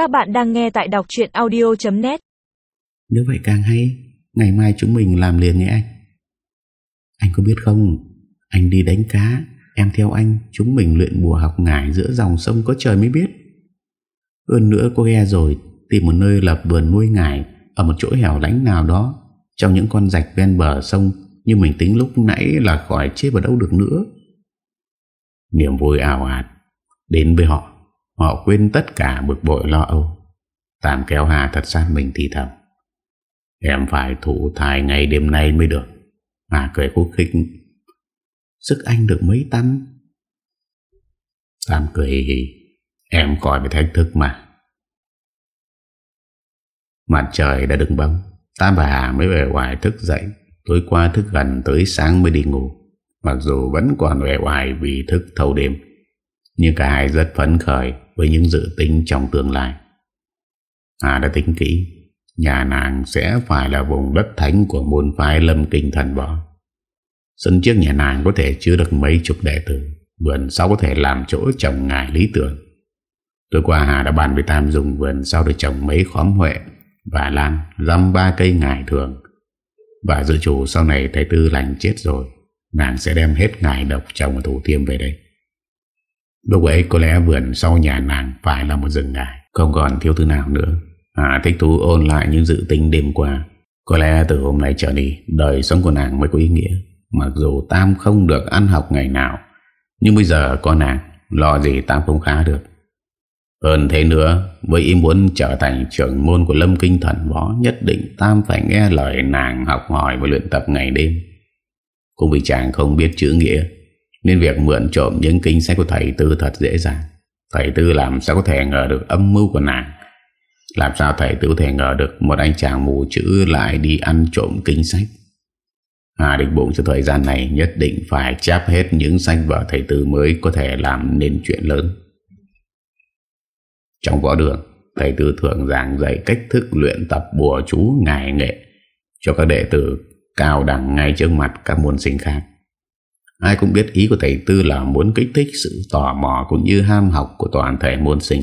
Các bạn đang nghe tại đọc chuyện audio.net Nếu vậy càng hay, Ngày mai chúng mình làm liền nhé anh. Anh có biết không, Anh đi đánh cá, Em theo anh, Chúng mình luyện bùa học ngải giữa dòng sông có trời mới biết. Hơn nữa cô ghe rồi, Tìm một nơi lập vườn nuôi ngải, Ở một chỗ hẻo lánh nào đó, Trong những con rạch ven bờ sông, Như mình tính lúc nãy là khỏi chết vào đâu được nữa. Niềm vui ảo ạt, Đến với họ. Họ quên tất cả bực bội lo âu. Tạm kéo Hà thật sát mình thì thầm, Em phải thụ thai ngày đêm nay mới được. Hà cười khúc khích, Sức anh được mấy tăm? Tam cười Em coi với thách thức mà. Mặt trời đã đứng bóng Tam và Hà mới về ngoài thức dậy. Tối qua thức gần tới sáng mới đi ngủ, Mặc dù vẫn còn về hoài vì thức thâu đêm. Nhưng cả hai rất phấn khởi Với những dự tính trong tương lai. Hà đã tính kỹ, Nhà nàng sẽ phải là vùng đất thánh Của môn phái lâm kinh thần võ. Sân trước nhà nàng có thể chứa được mấy chục đệ tử, Vườn sau có thể làm chỗ trồng ngài lý tưởng. Tối qua Hà đã bàn với Tam dùng vườn sau để trồng mấy khóm huệ và lan dăm ba cây ngải thường. Và dự chủ sau này thầy tư lành chết rồi, nàng sẽ đem hết ngải độc trồng thủ tiêm về đây lúc ấy có lẽ vườn sau nhà nàng phải là một rừng ngải. Không còn thiếu thứ nào nữa. Hà thích thú ôn lại những dự tính đêm qua. Có lẽ từ hôm nay trở đi, đời sống của nàng mới có ý nghĩa. Mặc dù Tam không được ăn học ngày nào, nhưng bây giờ có nàng, lo gì Tam không khá được. Hơn thế nữa, Với ý muốn trở thành trưởng môn của Lâm Kinh Thần Võ, Nhất định Tam phải nghe lời nàng học hỏi và luyện tập ngày đêm. Cũng vì chàng không biết chữ nghĩa nên việc mượn trộm những kinh sách của thầy Tư thật dễ dàng. Thầy Tư làm sao có thể ngờ được âm mưu của nàng? Làm sao thầy Tư có thể ngờ được Một anh chàng mù chữ lại đi ăn trộm kinh sách? Hà định bụng cho thời gian này, Nhất định phải chép hết những sách vở thầy Tư mới có thể làm nên chuyện lớn. Trong võ đường, Thầy tư thường giảng dạy cách thức luyện tập bùa chú ngài nghệ Cho các đệ tử cao đẳng ngay trước mặt các môn sinh khác. Ai cũng biết ý của thầy tư là muốn kích thích sự tò mò cũng như ham học của toàn thể môn sinh.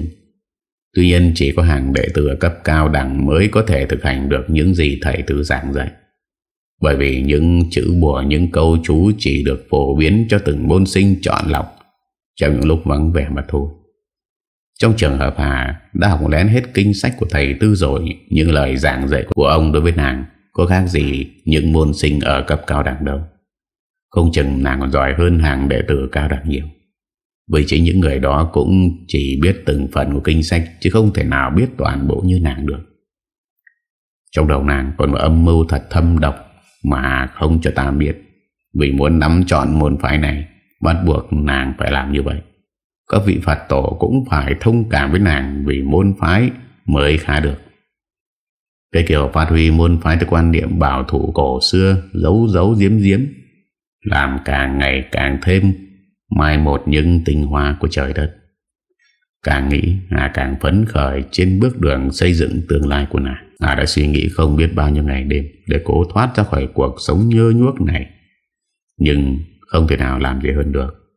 Tuy nhiên, chỉ có hàng đệ tử ở cấp cao đẳng mới có thể thực hành được những gì thầy tư giảng dạy. Bởi vì những chữ bùa, những câu chú chỉ được phổ biến cho từng môn sinh chọn lọc Trong những lúc vắng vẻ mà thôi. Trong trường hợp Hà đã học lén hết kinh sách của thầy Tư rồi, Những lời giảng dạy của ông đối với nàng Có khác gì những môn sinh ở cấp cao đẳng đâu? Không chừng nàng còn giỏi hơn hàng đệ tử cao đẳng nhiều. Vì chính những người đó cũng chỉ biết từng phần của kinh sách, Chứ không thể nào biết toàn bộ như nàng được. Trong đầu nàng còn một âm mưu thật thâm độc Mà không cho ta biết. Vì muốn nắm chọn môn phái này, Bắt buộc nàng phải làm như vậy. Các vị Phật tổ cũng phải thông cảm với nàng vì môn phái mới khá được. Cái kiểu phát huy môn phái theo quan niệm bảo thủ cổ xưa, giấu giấu giếm giếm làm càng ngày càng thêm mai một những tinh hoa của trời đất. Càng nghĩ, Hà càng phấn khởi trên bước đường xây dựng tương lai của nàng. Hà đã suy nghĩ không biết bao nhiêu ngày đêm để cố thoát ra khỏi cuộc sống nhơ nhuốc này. Nhưng không thể nào làm gì hơn được.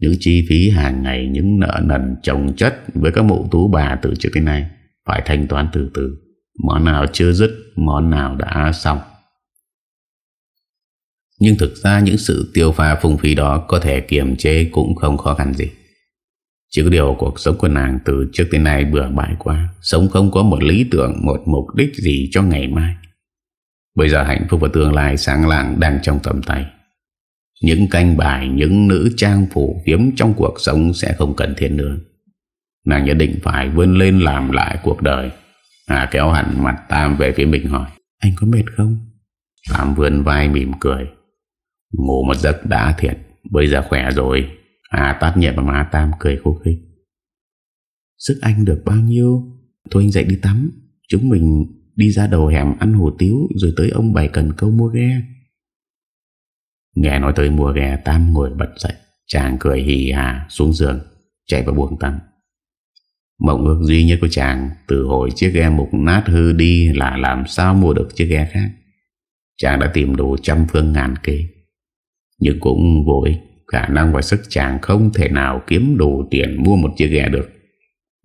Những chi phí hàng ngày, Những nợ nần chồng chất Với các mụ tú bà từ trước đến nay Phải thanh toán từ từ Món nào chưa dứt, Món nào đã xong nhưng thực ra những sự tiêu pha phung phí đó Có thể kiềm chế cũng không khó khăn gì. Chỉ có điều cuộc sống của nàng Từ trước đến nay bừa bãi quá, Sống không có một lý tưởng, Một mục đích gì cho ngày mai. Bây giờ hạnh phúc và tương lai sáng lạng đang trong tầm tay. Những canh bài, Những nữ trang phủ kiếm trong cuộc sống Sẽ không cần thiết nữa. Nàng nhất định phải vươn lên làm lại cuộc đời. Hà kéo hẳn mặt Tam về phía mình hỏi, Anh có mệt không? Tam vươn vai mỉm cười. Ngủ một giấc đã thiệt, Bây giờ khỏe rồi. Hà tát nhẹ vào má Tam, cười khúc khích. Sức anh được bao nhiêu? Thôi anh dậy đi tắm. Chúng mình đi ra đầu hẻm ăn hủ tiếu Rồi tới ông bày cần câu mua ghe. Nghe nói tới mua ghe, Tam ngồi bật dậy. Chàng cười hì hà xuống giường, Chạy vào buồng tắm. Mộng ước duy nhất của chàng, Từ hồi chiếc ghe mục nát hư đi Là làm sao mua được chiếc ghe khác. Chàng đã tìm đủ trăm phương ngàn kế. Nhưng cũng vô ích, Khả năng và sức chàng không thể nào kiếm đủ tiền mua một chiếc ghe được.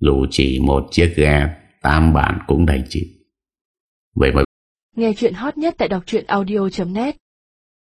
Dù chỉ một chiếc ghe Tam bản cũng đành chịu. Vậy mà Nghe chuyện hot nhất tại đọc audio.net